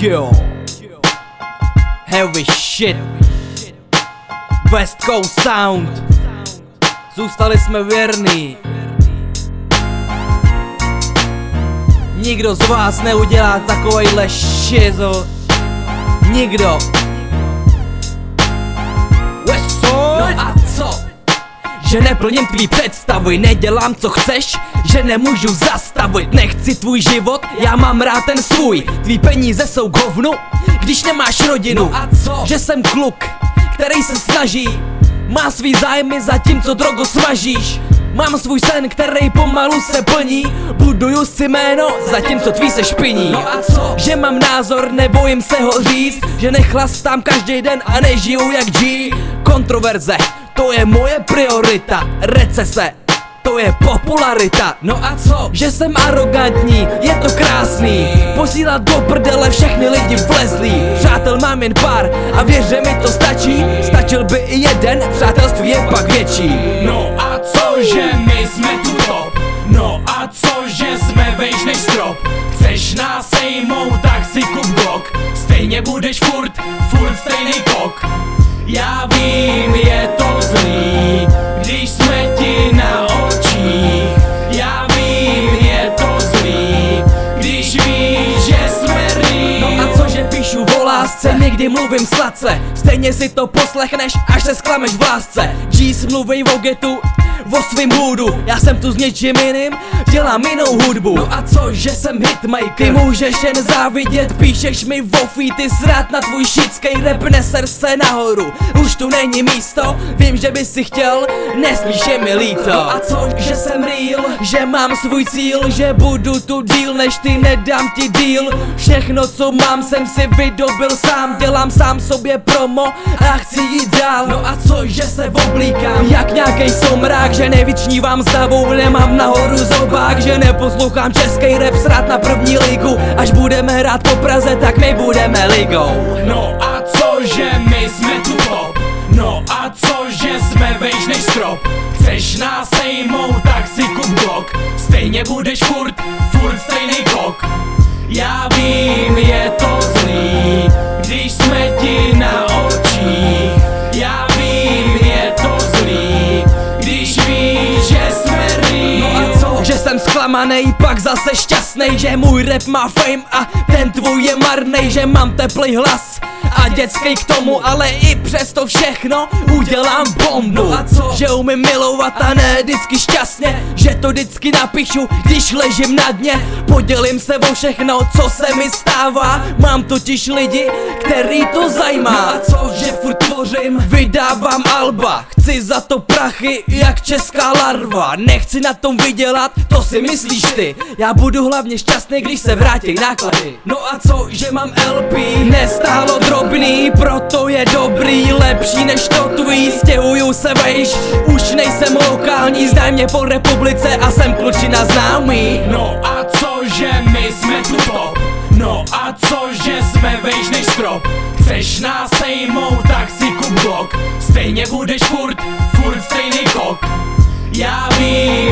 Yo. Heavy shit. West Coast Sound. Zůstali jsme věrní. Nikdo z vás neudělá takovejhle šizo. Nikdo. Že neplním tvý představy, nedělám co chceš, že nemůžu zastavit, nechci tvůj život, já mám rád ten svůj, tvý peníze jsou k hovnu, když nemáš rodinu. No a co? Že jsem kluk, který se snaží, má svý zájmy zatímco drogu smažíš. Mám svůj sen, který pomalu se plní Buduju si jméno, zatímco tvý se špiní No a co? Že mám názor, nebojím se ho říct Že nechlastám každý den a nežiju jak G Kontroverze, to je moje priorita Recese, to je popularita. No a co? Že jsem arrogantní, je to krásný. Posílat do prdele všechny lidi vlezlí. Přátel mám jen pár a věř, že mi to stačí. Stačil by i jeden, přátelství je pak větší. No a co, že my jsme tu top? No a co, že jsme vejš než strop? Chceš nás sejmout, tak si kup blok. Stejně budeš furt, furt stejný kok. Já vím, je to zlý Když jsme ti na očích Já vím, je to zlý. Když víš, že jsme rý No a co, že píšu o lásce, někdy mluvím sladce. Stejně si to poslechneš, až se sklameš v lásce. G's mluví o getu, o svým hůdu. Já jsem tu s něčím jiným, dělám jinou hudbu. No a co, že jsem hitmaker? Ty můžeš jen závidět, píšeš mi o ty srát na tvůj šitskej rap neser se nahoru. Už tu není místo, vím, že bys si chtěl, nesmíš je mi líto. No a co, že jsem real, že mám svůj cíl Že budu tu díl, než ty nedám ti díl. Všechno co mám jsem si vydobil sám Dělám sám sobě promo a chci jít dál. No a co, že se oblíkám? Jak nějakej somrák Že nevyčnívám stavu, nemám nahoru zobák Že neposlouchám český rap srát na první ligu. Až budeme hrát po Praze, tak my budeme ligou. No a co, že my jsme tu top? No a co, že jsme vejš než strop? Chceš nás sejmout, tak si kup blok. Stejně budeš furt, furt stejný kok Já vím, je to zlý jsem zklamanej, pak zase šťastnej Že můj rap má fame a ten tvůj je marnej Že mám teplý hlas a dětský k tomu Ale i přesto všechno udělám bombu. No a co? Že umím milovat a ne vždycky šťastně Že to vždycky napíšu, když ležím na dně. Podělím se o všechno, co se mi stává. Mám totiž lidi, který to zajímá. No a co? Že furt tvořím, vydávám alba. Chci za to prachy, jak česká larva. Nechci na tom vydělat, to si myslíš ty? Já budu hlavně šťastný, když se vrátí náklady. No a co, že mám LP Nestálo drobný, proto je dobrý Lepší než to tvý, stěhuju se vejš. Už nejsem lokální, znaj mě po republice A jsem klučina známý. No a co, že my jsme tu top? No a co, že jsme vejš než strop? Chceš nás sejmout, tak si kup blok Stejně budeš furt, furt stejný kok. Já vím,